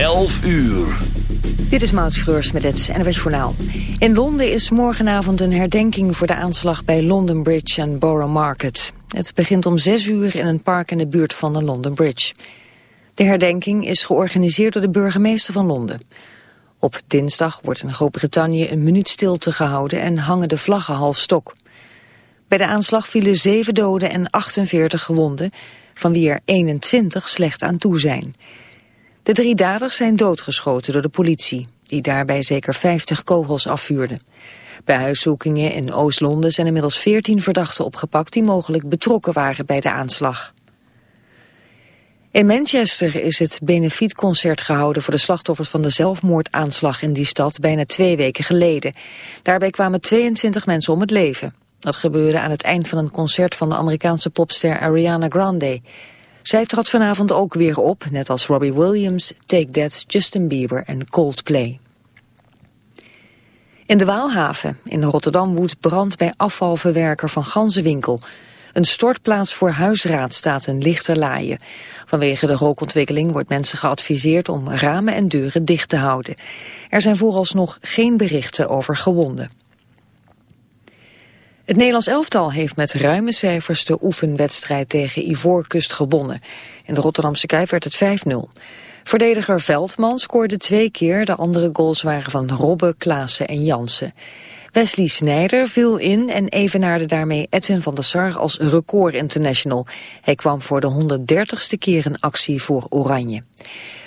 11 uur. Dit is Maud Schreurs met het NWS Journaal. In Londen is morgenavond een herdenking voor de aanslag bij London Bridge en Borough Market. Het begint om 6 uur in een park in de buurt van de London Bridge. De herdenking is georganiseerd door de burgemeester van Londen. Op dinsdag wordt in Groot-Brittannië een minuut stilte gehouden en hangen de vlaggen half stok. Bij de aanslag vielen 7 doden en 48 gewonden, van wie er 21 slecht aan toe zijn. De drie daders zijn doodgeschoten door de politie, die daarbij zeker 50 kogels afvuurde. Bij huiszoekingen in Oost-Londen zijn inmiddels 14 verdachten opgepakt die mogelijk betrokken waren bij de aanslag. In Manchester is het benefietconcert gehouden voor de slachtoffers van de zelfmoordaanslag in die stad bijna twee weken geleden. Daarbij kwamen 22 mensen om het leven. Dat gebeurde aan het eind van een concert van de Amerikaanse popster Ariana Grande. Zij trad vanavond ook weer op, net als Robbie Williams, Take That, Justin Bieber en Coldplay. In de Waalhaven in Rotterdam woedt brand bij afvalverwerker van Ganzenwinkel. Een stortplaats voor huisraad staat in lichterlaaien. Vanwege de rookontwikkeling wordt mensen geadviseerd om ramen en deuren dicht te houden. Er zijn vooralsnog geen berichten over gewonden. Het Nederlands elftal heeft met ruime cijfers de oefenwedstrijd tegen Ivoorkust gewonnen. In de Rotterdamse Kuip werd het 5-0. Verdediger Veldman scoorde twee keer, de andere goals waren van Robbe, Klaassen en Jansen. Wesley Snijder viel in en evenaarde daarmee Edwin van der Sar als record international. Hij kwam voor de 130ste keer in actie voor Oranje.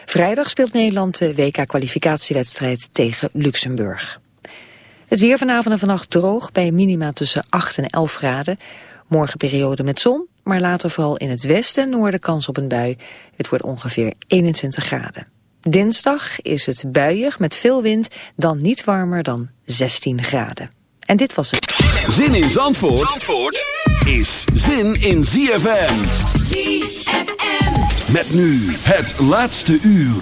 Vrijdag speelt Nederland de WK-kwalificatiewedstrijd tegen Luxemburg. Het weer vanavond en vannacht droog bij minima tussen 8 en 11 graden. Morgen periode met zon, maar later vooral in het westen en noorden kans op een bui. Het wordt ongeveer 21 graden. Dinsdag is het buiig met veel wind, dan niet warmer dan 16 graden. En dit was het. Zin in Zandvoort, Zandvoort is zin in ZFM. ZFM. Met nu het laatste uur.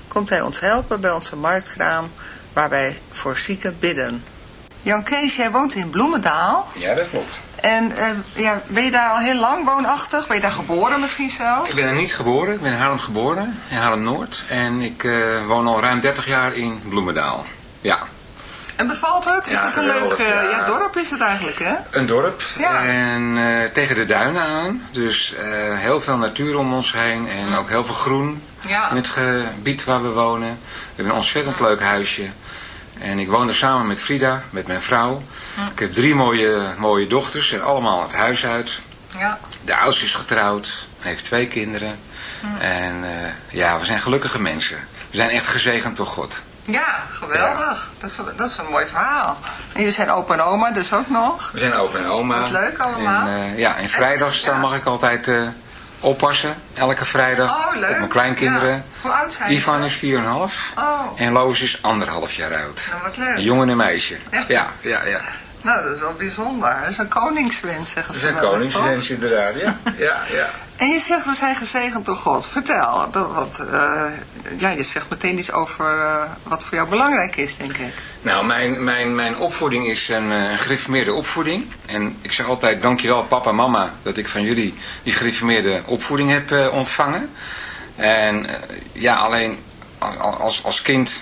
komt hij ons helpen bij onze marktkraam waar wij voor zieken bidden. Jan Kees, jij woont in Bloemendaal. Ja, dat klopt. En uh, ja, ben je daar al heel lang woonachtig? Ben je daar geboren misschien zelfs? Ik ben er niet geboren. Ik ben in Haarlem geboren, in Haarlem-Noord. En ik uh, woon al ruim 30 jaar in Bloemendaal. Ja. En bevalt het? Is ja, het een leuk uh, ja. ja. dorp is het eigenlijk, hè? Een dorp. Ja. En tegen de duinen aan. Dus heel veel natuur om ons heen. En ook heel veel groen in het gebied waar we wonen. We hebben een ontzettend leuk huisje. En ik woon er samen met Frida, met mijn vrouw. Hm. Ik heb drie mooie, mooie dochters en allemaal het huis uit. Ja. De oudste is getrouwd, heeft twee kinderen. Hm. En uh, ja, we zijn gelukkige mensen. We zijn echt gezegend door God. Ja, geweldig. Ja. Dat, is, dat is een mooi verhaal. En jullie zijn opa en oma dus ook nog? We zijn opa en oma. Wat leuk allemaal. En, uh, ja, en vrijdags dan mag ik altijd uh, oppassen. Elke vrijdag oh, leuk. op mijn kleinkinderen. Ja. Hoe oud zijn Ivan is 4,5 oh. en Loos is anderhalf jaar oud. Nou, wat leuk. Een jongen en meisje. Ja. ja, ja. ja. Nou, dat is wel bijzonder. Dat is een koningswens, zeggen ze Dat is een koningswens, inderdaad. Ja. ja, ja. En je zegt, we zijn gezegend door God. Vertel, dat, wat, uh, ja, je zegt meteen iets over uh, wat voor jou belangrijk is, denk ik. Nou, mijn, mijn, mijn opvoeding is een uh, gereformeerde opvoeding. En ik zeg altijd, dankjewel papa en mama dat ik van jullie die gereformeerde opvoeding heb ontvangen. En ja, alleen als, als kind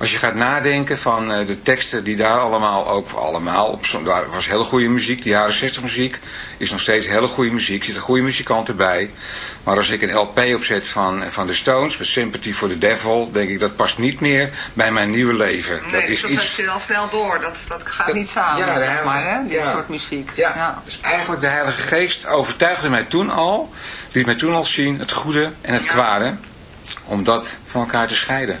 als je gaat nadenken van uh, de teksten die daar allemaal ook allemaal op daar was hele goede muziek, die jaren 60 muziek is nog steeds hele goede muziek, zit een goede muzikant erbij. Maar als ik een LP opzet van, van de Stones, met Sympathy for the Devil, denk ik dat past niet meer bij mijn nieuwe leven. Nee, dat is dat iets... je al snel door, dat, dat gaat niet samen, ja, zeg maar, hè? dit ja, soort muziek. Ja. ja, dus eigenlijk de Heilige Geest overtuigde mij toen al, liet mij toen al zien het goede en het kwade, om dat van elkaar te scheiden.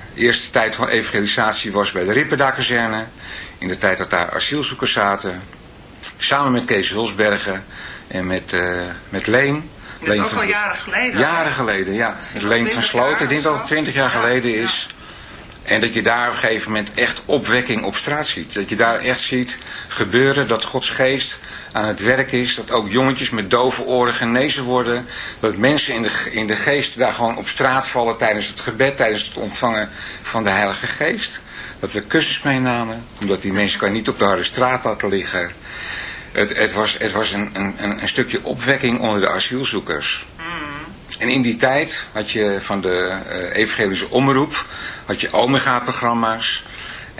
de eerste tijd van evangelisatie was bij de Rippendakazerne. In de tijd dat daar asielzoekers zaten. Samen met Kees Hulsbergen en met, uh, met Leen. Dat is ook al jaren geleden. Jaren geleden, ja. Leen van Sloten. Ik denk dat het twintig jaar geleden is. En dat je daar op een gegeven moment echt opwekking op straat ziet. Dat je daar echt ziet gebeuren dat Gods geest aan het werk is. Dat ook jongetjes met dove oren genezen worden. Dat mensen in de, in de geest daar gewoon op straat vallen tijdens het gebed, tijdens het ontvangen van de Heilige Geest. Dat we kussens meenamen, omdat die mensen kan niet op de harde straat laten liggen. Het, het was, het was een, een, een stukje opwekking onder de asielzoekers. En in die tijd had je van de uh, evangelische omroep, had je Omega-programma's.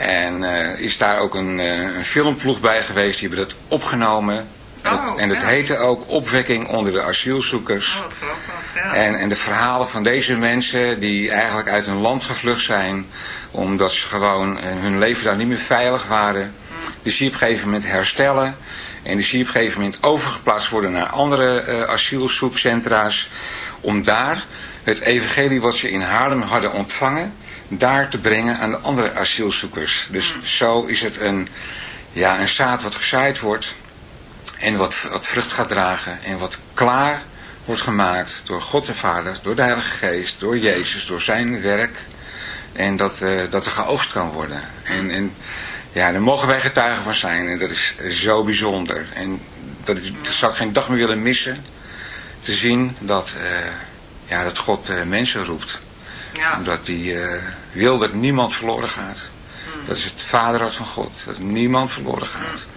En uh, is daar ook een, uh, een, filmploeg bij geweest, die hebben dat opgenomen. Oh, en het ja. heette ook Opwekking onder de asielzoekers. Oh, grappig, ja. En, en de verhalen van deze mensen die eigenlijk uit hun land gevlucht zijn, omdat ze gewoon uh, hun leven daar niet meer veilig waren. Die zie je op een gegeven moment herstellen. En die zie je op een gegeven moment overgeplaatst worden naar andere uh, asielzoekcentra's. Om daar het evangelie wat ze in Haarlem hadden ontvangen, daar te brengen aan de andere asielzoekers. Dus zo is het een, ja, een zaad wat gezaaid wordt en wat, wat vrucht gaat dragen en wat klaar wordt gemaakt door God de Vader, door de Heilige Geest, door Jezus, door zijn werk. En dat, uh, dat er geoogst kan worden. En, en ja, daar mogen wij getuigen van zijn. En dat is zo bijzonder. En dat, zou ik geen dag meer willen missen. Te zien dat, uh, ja, dat God uh, mensen roept. Ja. Omdat hij uh, wil dat niemand verloren gaat. Dat is het vaderhart van God. Dat niemand verloren gaat.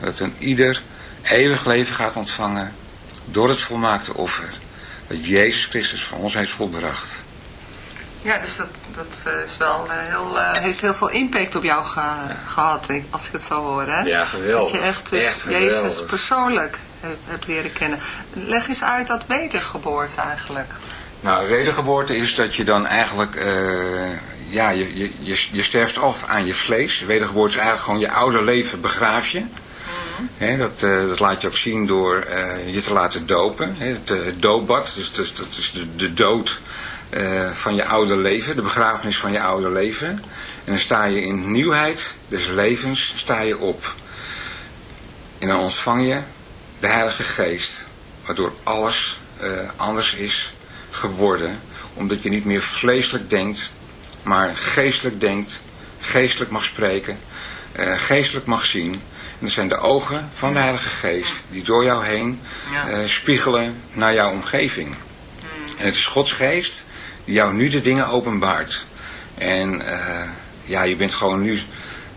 Dat een ieder eeuwig leven gaat ontvangen door het volmaakte offer. Dat Jezus Christus voor ons heeft volbracht. Ja, dus dat, dat uh, is wel uh, heel, uh, heeft heel veel impact op jou ge gehad, als ik het zo hoor. Hè? Ja, geweldig. Dat je echt, dus echt Jezus persoonlijk hebt, hebt leren kennen. Leg eens uit dat wedergeboorte eigenlijk. Nou, wedergeboorte is dat je dan eigenlijk, uh, ja, je, je, je, je sterft af aan je vlees. Wedergeboorte is eigenlijk gewoon je oude leven begraaf je. dat, dat, laat je ook zien door je te laten dopen. het, het, doopbad, dus, dus, dat is de, de dood van je oude leven, de begrafenis van je oude leven. En dan sta je in nieuwheid des levens sta je op. En dan ontvang je de Heilige Geest, waardoor alles anders is geworden. Omdat je niet meer vleeselijk denkt, maar geestelijk denkt, geestelijk mag spreken, uh, geestelijk mag zien. En dat zijn de ogen van de Heilige Geest die door jou heen uh, spiegelen naar jouw omgeving. Hmm. En het is Gods Geest die jou nu de dingen openbaart. En uh, ja, je bent gewoon nu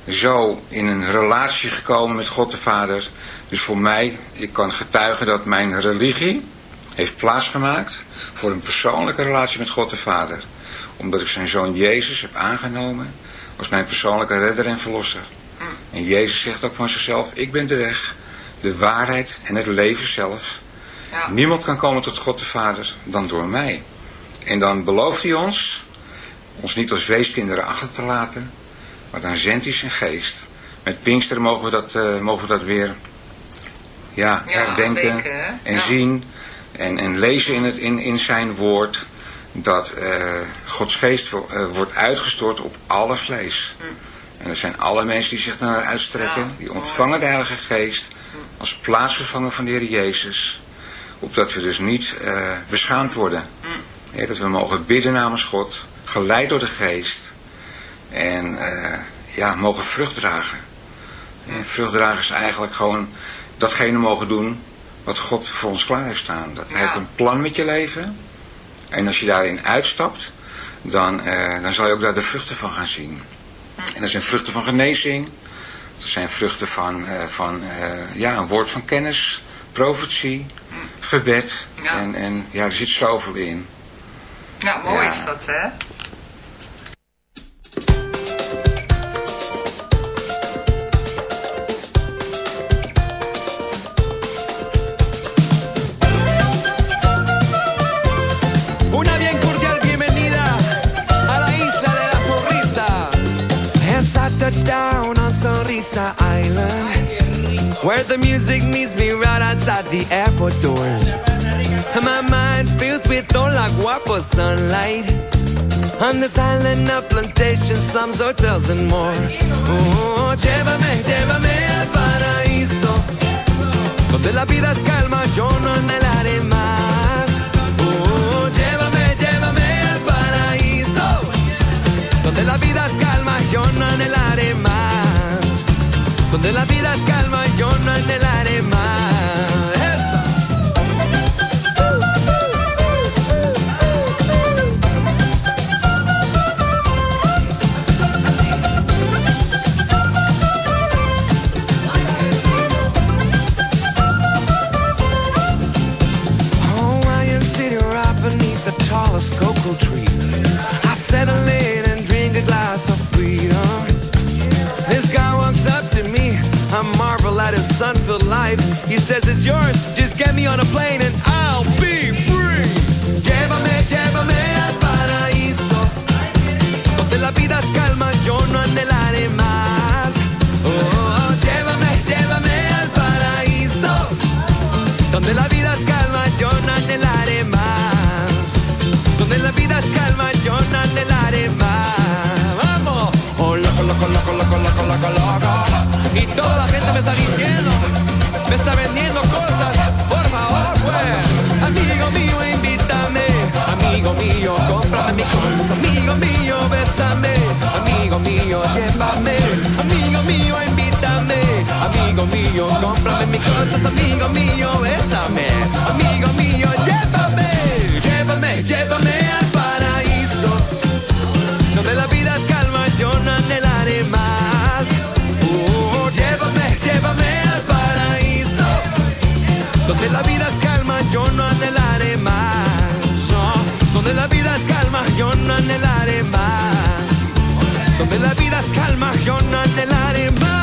zo in een relatie gekomen met God de Vader. Dus voor mij, ik kan getuigen dat mijn religie heeft plaatsgemaakt voor een persoonlijke relatie met God de Vader. Omdat ik zijn zoon Jezus heb aangenomen als mijn persoonlijke redder en verlosser. En Jezus zegt ook van zichzelf, ik ben de weg, de waarheid en het leven zelf. Ja. Niemand kan komen tot God de Vader dan door mij. En dan belooft hij ons, ons niet als weeskinderen achter te laten, maar dan zendt hij zijn geest. Met Pinkster mogen we dat, uh, mogen we dat weer ja, herdenken en zien en, en lezen in, het, in, in zijn woord dat uh, Gods geest uh, wordt uitgestort op alle vlees. En er zijn alle mensen die zich naar uitstrekken, die ontvangen de Heilige Geest als plaatsvervanger van de Heer Jezus. Opdat we dus niet uh, beschaamd worden. Ja, dat we mogen bidden namens God, geleid door de Geest. En ja, mogen vrucht dragen. En vrucht dragen is eigenlijk gewoon datgene mogen doen wat God voor ons klaar heeft staan. Dat Hij heeft een plan met je leven. En als je daarin uitstapt, dan, uh, dan zal je ook daar de vruchten van gaan zien. En dat zijn vruchten van genezing. Dat zijn vruchten van, uh, van uh, ja, een woord van kennis, profetie, gebed. Ja. En, en ja, er zit zoveel in. Ja, mooi ja. is dat, hè? The music meets me right outside the airport doors. And my mind fills with all like guapo sunlight. On this island of plantation, slums, hotels and more. Oh, Llévame, llévame al paraíso. Donde la vida es calma, yo no anhelaré más. Oh, Llévame, llévame al paraíso. Donde la vida es calma, yo no anhelaré donde la vida es calma, yo no anhelaré más. He says it's yours, just get me on a plane and I'll be free. Llévame, llévame al paraíso. Donde la vida es calma, yo no anhelaré más. Oh, llévame, llévame al paraíso. Donde la vida es calma, yo no anhelaré más. Donde la vida es calma, yo no anhelaré más. Vamos. Oh, loco, loco, loco, loco, loco, loco, loco. Y toda la gente me está diciendo, Amigo mío, bésame. Amigo mío, llévame. Amigo mío, invítame. Amigo mío, cómprame mis cosas. Amigo mío, bésame. Amigo mío, llévame. Llévame, llévame al paraíso. Donde la vida es calma, yo no anhelaré más. Oh, llévame, llévame al paraíso. Donde la vida es calma, yo no anhelaré más. Donde la vida es calma, yo no anhelaré más. Donde la vida es calma, yo no anhelaré más.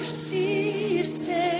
Mercy saved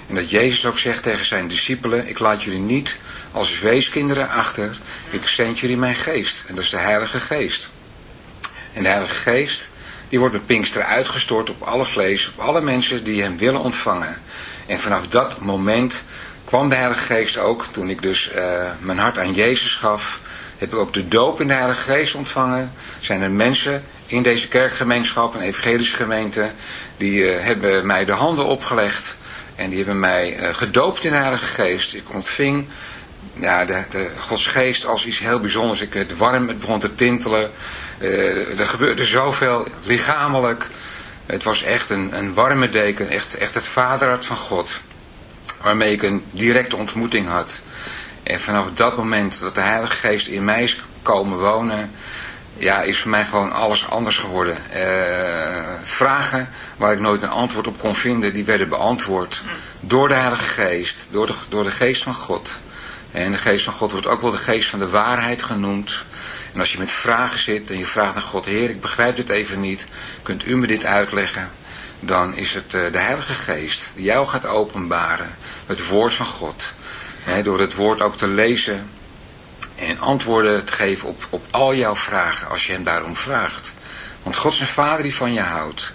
En dat Jezus ook zegt tegen zijn discipelen, ik laat jullie niet als weeskinderen achter, ik zend jullie mijn geest. En dat is de Heilige Geest. En de Heilige Geest, die wordt met Pinksteren uitgestort op alle vlees, op alle mensen die hem willen ontvangen. En vanaf dat moment kwam de Heilige Geest ook, toen ik dus uh, mijn hart aan Jezus gaf, heb ik ook de doop in de Heilige Geest ontvangen. Zijn er mensen in deze kerkgemeenschap, een evangelische gemeente, die uh, hebben mij de handen opgelegd en die hebben mij uh, gedoopt in de Heilige Geest. Ik ontving ja, de, de Gods geest als iets heel bijzonders. Ik, het warm, het begon te tintelen. Uh, er gebeurde zoveel lichamelijk. Het was echt een, een warme deken, echt, echt het vaderhart van God. Waarmee ik een directe ontmoeting had. En vanaf dat moment dat de Heilige Geest in mij is komen wonen, ja, is voor mij gewoon alles anders geworden. Uh, vragen waar ik nooit een antwoord op kon vinden, die werden beantwoord door de Heilige Geest, door de, door de Geest van God. En de geest van God wordt ook wel de geest van de waarheid genoemd. En als je met vragen zit en je vraagt aan God, Heer, ik begrijp dit even niet, kunt u me dit uitleggen? Dan is het eh, de Heilige Geest die jou gaat openbaren, het woord van God. door het woord ook te lezen en antwoorden te geven op, op al jouw vragen, als je hem daarom vraagt. Want God is een vader die van je houdt.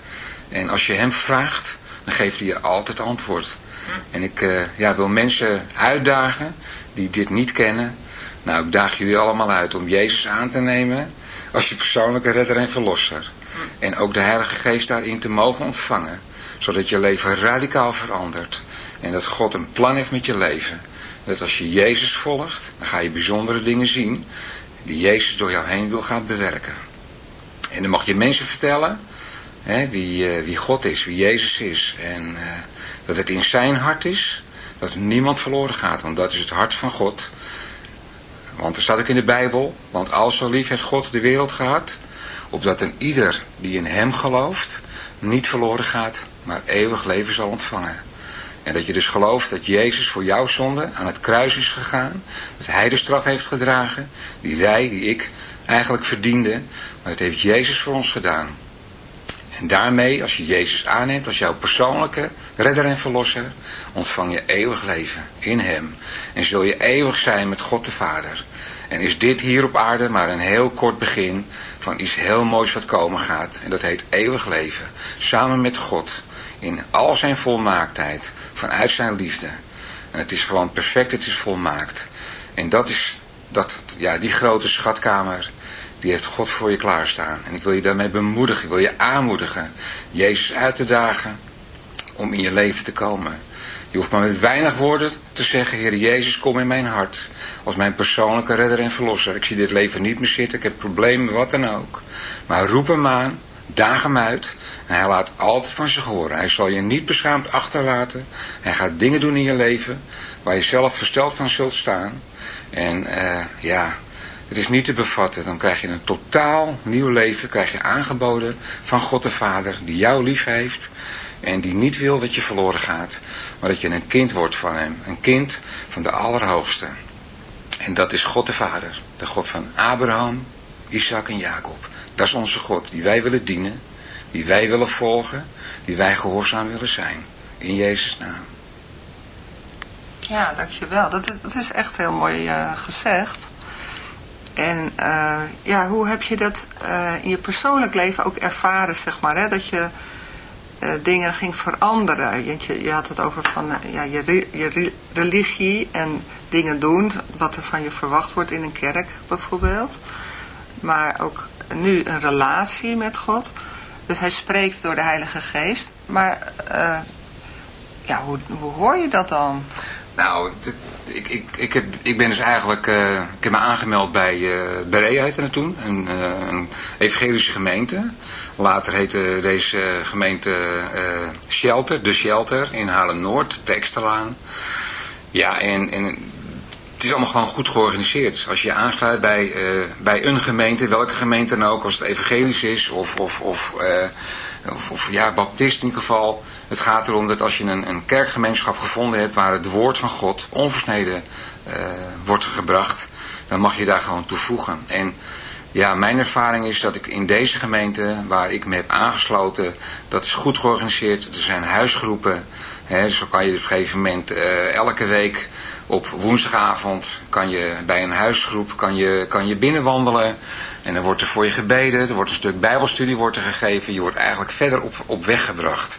En als je hem vraagt, dan geeft hij je altijd antwoord. En ik uh, ja, wil mensen uitdagen die dit niet kennen. Nou, ik daag jullie allemaal uit om Jezus aan te nemen als je persoonlijke redder en verlosser. En ook de Heilige Geest daarin te mogen ontvangen. Zodat je leven radicaal verandert. En dat God een plan heeft met je leven. Dat als je Jezus volgt, dan ga je bijzondere dingen zien. Die Jezus door jou heen wil gaan bewerken. En dan mag je mensen vertellen hè, wie, uh, wie God is, wie Jezus is. En uh, dat het in zijn hart is dat niemand verloren gaat, want dat is het hart van God. Want er staat ook in de Bijbel, want al zo lief heeft God de wereld gehad, opdat een ieder die in hem gelooft, niet verloren gaat, maar eeuwig leven zal ontvangen. En dat je dus gelooft dat Jezus voor jouw zonde aan het kruis is gegaan, dat hij de straf heeft gedragen, die wij, die ik, eigenlijk verdienden, maar dat heeft Jezus voor ons gedaan. En daarmee, als je Jezus aanneemt als jouw persoonlijke redder en verlosser, ontvang je eeuwig leven in hem. En zul je eeuwig zijn met God de Vader. En is dit hier op aarde maar een heel kort begin van iets heel moois wat komen gaat. En dat heet eeuwig leven. Samen met God. In al zijn volmaaktheid. Vanuit zijn liefde. En het is gewoon perfect, het is volmaakt. En dat is dat, ja, die grote schatkamer, die heeft God voor je klaarstaan. En ik wil je daarmee bemoedigen, ik wil je aanmoedigen, Jezus uit te dagen om in je leven te komen. Je hoeft maar met weinig woorden te zeggen, Heer Jezus, kom in mijn hart. Als mijn persoonlijke redder en verlosser. Ik zie dit leven niet meer zitten, ik heb problemen, wat dan ook. Maar roep hem aan, daag hem uit. En hij laat altijd van zich horen. Hij zal je niet beschaamd achterlaten. Hij gaat dingen doen in je leven waar je zelf versteld van zult staan. En uh, ja, het is niet te bevatten. Dan krijg je een totaal nieuw leven, krijg je aangeboden van God de Vader, die jou lief heeft. En die niet wil dat je verloren gaat, maar dat je een kind wordt van hem. Een kind van de Allerhoogste. En dat is God de Vader. De God van Abraham, Isaac en Jacob. Dat is onze God die wij willen dienen. Die wij willen volgen. Die wij gehoorzaam willen zijn. In Jezus' naam. Ja, dankjewel. Dat is, dat is echt heel mooi uh, gezegd. En uh, ja, hoe heb je dat uh, in je persoonlijk leven ook ervaren, zeg maar, hè? dat je dingen ging veranderen? Je, je had het over van ja, je, je religie en dingen doen, wat er van je verwacht wordt in een kerk bijvoorbeeld. Maar ook nu een relatie met God. Dus hij spreekt door de Heilige Geest. Maar ja, hoe, hoe hoor je dat dan? Nou, ik, ik, ik, heb, ik ben dus eigenlijk, uh, ik heb me aangemeld bij uh, Berea heette toen, een, een evangelische gemeente. Later heette deze gemeente Shelter, de Shelter in Haarlem-Noord, de Eksterlaan. Ja, en het is allemaal gewoon goed georganiseerd. Als je je aansluit bij, bij een gemeente, welke gemeente dan ook, als het evangelisch is of, of, of, of, of ja, baptist in ieder geval het gaat erom dat als je een, een kerkgemeenschap gevonden hebt waar het woord van God onversneden uh, wordt gebracht, dan mag je daar gewoon toevoegen. En ja, mijn ervaring is dat ik in deze gemeente, waar ik me heb aangesloten, dat is goed georganiseerd. Er zijn huisgroepen. Hè, zo kan je op een gegeven moment uh, elke week op woensdagavond kan je bij een huisgroep kan je, kan je binnenwandelen. En dan wordt er voor je gebeden, er wordt een stuk bijbelstudie wordt er gegeven. Je wordt eigenlijk verder op, op weg gebracht.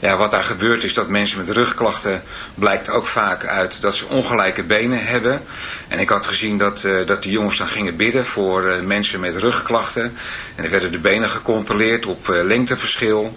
ja, wat daar gebeurt is dat mensen met rugklachten blijkt ook vaak uit dat ze ongelijke benen hebben. En ik had gezien dat, uh, dat die jongens dan gingen bidden voor uh, mensen met rugklachten. En er werden de benen gecontroleerd op uh, lengteverschil.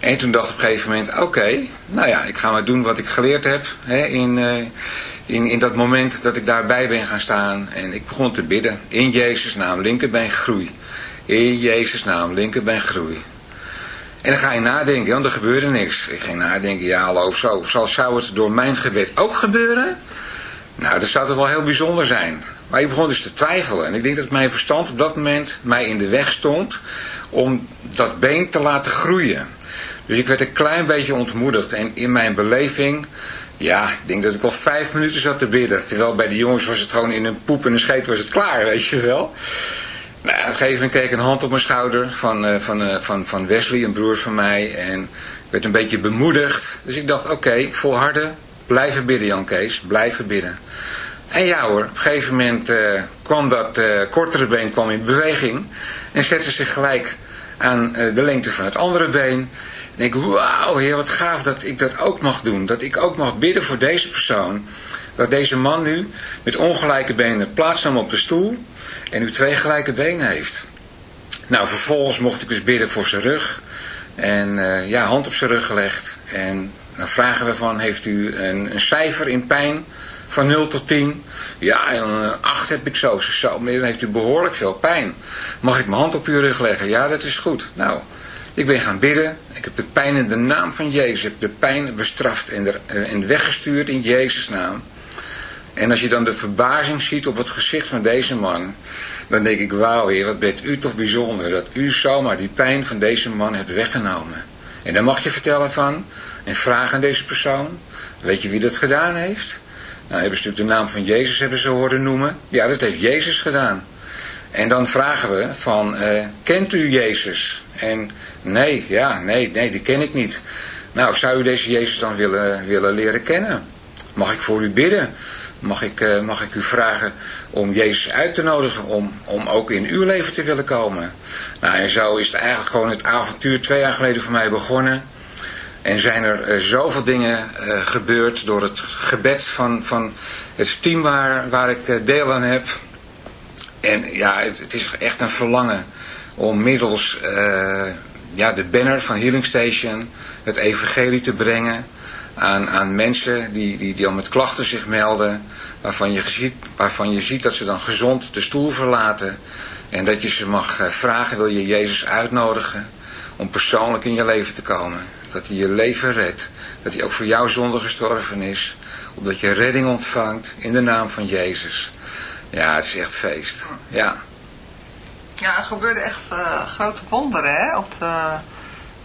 En toen dacht ik op een gegeven moment, oké, nou ja, ik ga maar doen wat ik geleerd heb hè, in, uh, in, in dat moment dat ik daarbij ben gaan staan. En ik begon te bidden, in Jezus naam, linkerbeen groei. In Jezus naam, linkerbeen groei. En dan ga je nadenken, want er gebeurde niks. Ik ging nadenken, ja hallo, zo, zou het door mijn gebed ook gebeuren? Nou, dat zou toch wel heel bijzonder zijn. Maar ik begon dus te twijfelen. En ik denk dat mijn verstand op dat moment mij in de weg stond om dat been te laten groeien. Dus ik werd een klein beetje ontmoedigd. En in mijn beleving, ja, ik denk dat ik al vijf minuten zat te bidden. Terwijl bij de jongens was het gewoon in een poep en een scheet was het klaar, weet je wel. Nou, op een gegeven moment kreeg een hand op mijn schouder van, uh, van, uh, van, van Wesley, een broer van mij. En ik werd een beetje bemoedigd. Dus ik dacht, oké, okay, volharden, blijven bidden Jan Kees, blijven bidden. En ja hoor, op een gegeven moment uh, kwam dat kortere been kwam in beweging. En zette zich gelijk aan de lengte van het andere been denk ik, wauw heer, wat gaaf dat ik dat ook mag doen. Dat ik ook mag bidden voor deze persoon. Dat deze man nu met ongelijke benen plaatsnam op de stoel en nu twee gelijke benen heeft. Nou, vervolgens mocht ik dus bidden voor zijn rug. En ja, hand op zijn rug gelegd. En dan vragen we van, heeft u een, een cijfer in pijn van 0 tot 10? Ja, een 8 heb ik zo. Zo, maar dan heeft u behoorlijk veel pijn. Mag ik mijn hand op uw rug leggen? Ja, dat is goed. Nou, ik ben gaan bidden. Ik heb de pijn in de naam van Jezus. Ik heb de pijn bestraft en, er, en weggestuurd in Jezus' naam. En als je dan de verbazing ziet op het gezicht van deze man, dan denk ik, wauw heer, wat bent u toch bijzonder, dat u zomaar die pijn van deze man hebt weggenomen. En dan mag je vertellen van, en vragen aan deze persoon, weet je wie dat gedaan heeft? Nou, hebben ze natuurlijk de naam van Jezus hebben ze horen noemen. Ja, dat heeft Jezus gedaan. En dan vragen we van, uh, kent u Jezus? En nee, ja, nee, nee, die ken ik niet. Nou, zou u deze Jezus dan willen, willen leren kennen? Mag ik voor u bidden? Mag ik, uh, mag ik u vragen om Jezus uit te nodigen, om, om ook in uw leven te willen komen? Nou, en zo is het eigenlijk gewoon het avontuur twee jaar geleden voor mij begonnen. En zijn er uh, zoveel dingen uh, gebeurd door het gebed van, van het team waar, waar ik deel aan heb. En ja, het, is echt een verlangen om middels ja, de banner van Healing Station het evangelie te brengen aan, aan mensen die, die, die al met klachten zich melden, waarvan je, ziet, waarvan je ziet dat ze dan gezond de stoel verlaten en dat je ze mag eh, vragen, wil je Jezus uitnodigen om persoonlijk in je leven te komen. Dat hij je leven redt. Dat hij ook voor jouw zonde gestorven is. Opdat je redding ontvangt in de naam van Jezus. Ja, het is echt feest. Ja. Ja, er gebeurde echt uh, grote wonderen hè? Op, de,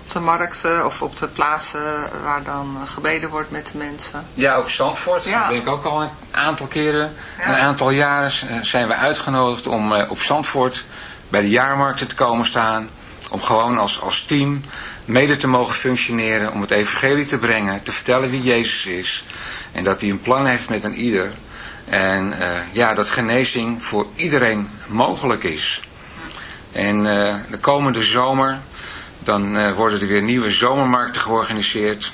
op de markten of op de plaatsen waar dan gebeden wordt met de mensen. Ja, ook Zandvoort. Ja. Daar ben ik ook al een aantal keren, een aantal jaren zijn we uitgenodigd om uh, op Zandvoort bij de jaarmarkten te komen staan. Om gewoon als, als team mede te mogen functioneren, om het evangelie te brengen, te vertellen wie Jezus is. En dat hij een plan heeft met een ieder. En uh, ja, dat genezing voor iedereen mogelijk is. En uh, de komende zomer, dan uh, worden er weer nieuwe zomermarkten georganiseerd.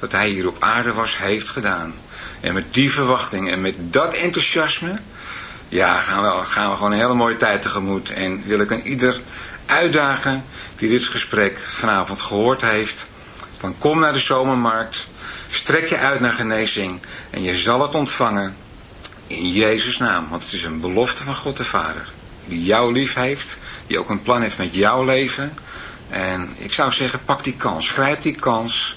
dat hij hier op aarde was, heeft gedaan. En met die verwachting en met dat enthousiasme, ja, gaan we, gaan we gewoon een hele mooie tijd tegemoet. En wil ik aan ieder uitdagen die dit gesprek vanavond gehoord heeft, van kom naar de zomermarkt, strek je uit naar genezing en je zal het ontvangen in Jezus naam. Want het is een belofte van God de Vader, die jou lief heeft, die ook een plan heeft met jouw leven. En ik zou zeggen, pak die kans, grijp die kans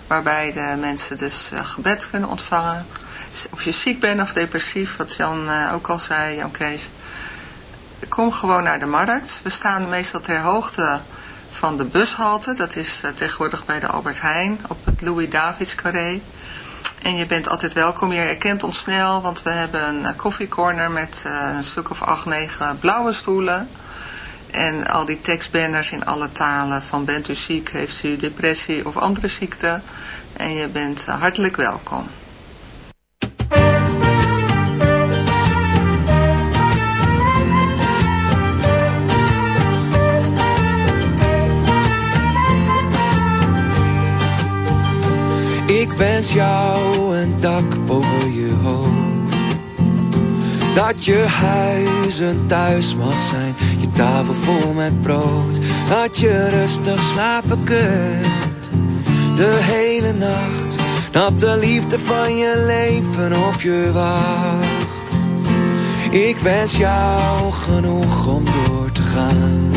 waarbij de mensen dus uh, gebed kunnen ontvangen of je ziek bent of depressief, wat Jan uh, ook al zei, Jan Kees. Kom gewoon naar de markt. We staan meestal ter hoogte van de bushalte. Dat is uh, tegenwoordig bij de Albert Heijn op het Louis Davids carré. En je bent altijd welkom. Je herkent ons snel, want we hebben een koffiecorner met een stuk of acht, negen blauwe stoelen. En al die tekstbanners in alle talen van bent u ziek, heeft u depressie of andere ziekte. En je bent hartelijk welkom. Ik wens jou een dak boven je hoofd. Dat je huis een thuis mag zijn, je tafel vol met brood. Dat je rustig slapen kunt, de hele nacht. Dat de liefde van je leven op je wacht. Ik wens jou genoeg om door te gaan.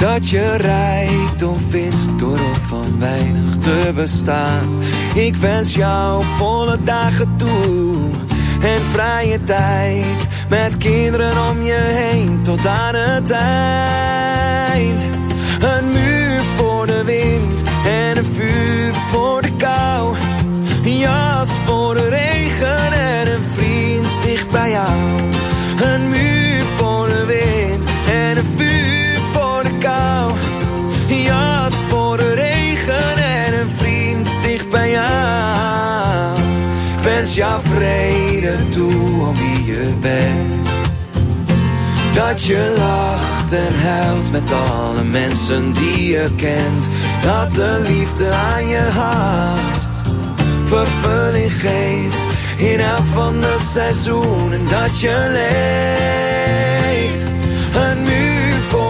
Dat je rijkdom vindt door ook van weinig te bestaan. Ik wens jou volle dagen toe en vrije tijd. Met kinderen om je heen tot aan het eind. Een muur voor de wind en een vuur voor de kou. Een jas voor de regen en een vriend dicht bij jou. Wens jou vrede toe om wie je bent. Dat je lacht en huilt met alle mensen die je kent. Dat de liefde aan je hart vervulling geeft. In elk van de seizoenen dat je leeft. Een muur voor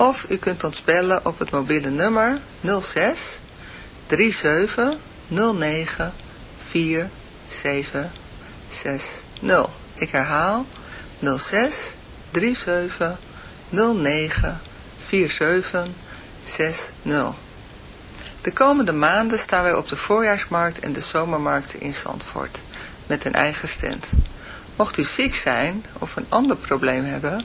of u kunt ons bellen op het mobiele nummer 06 37 09 4760. Ik herhaal 06 37 09 4760. De komende maanden staan wij op de voorjaarsmarkt en de zomermarkten in Zandvoort met een eigen stand. Mocht u ziek zijn of een ander probleem hebben,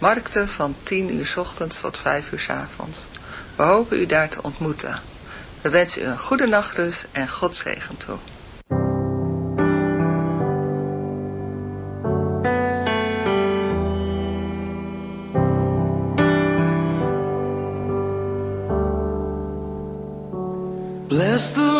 markten van 10 uur s ochtends tot 5 uur s avonds. We hopen u daar te ontmoeten. We wensen u een goede nachtrust en God zegen toe. Bless the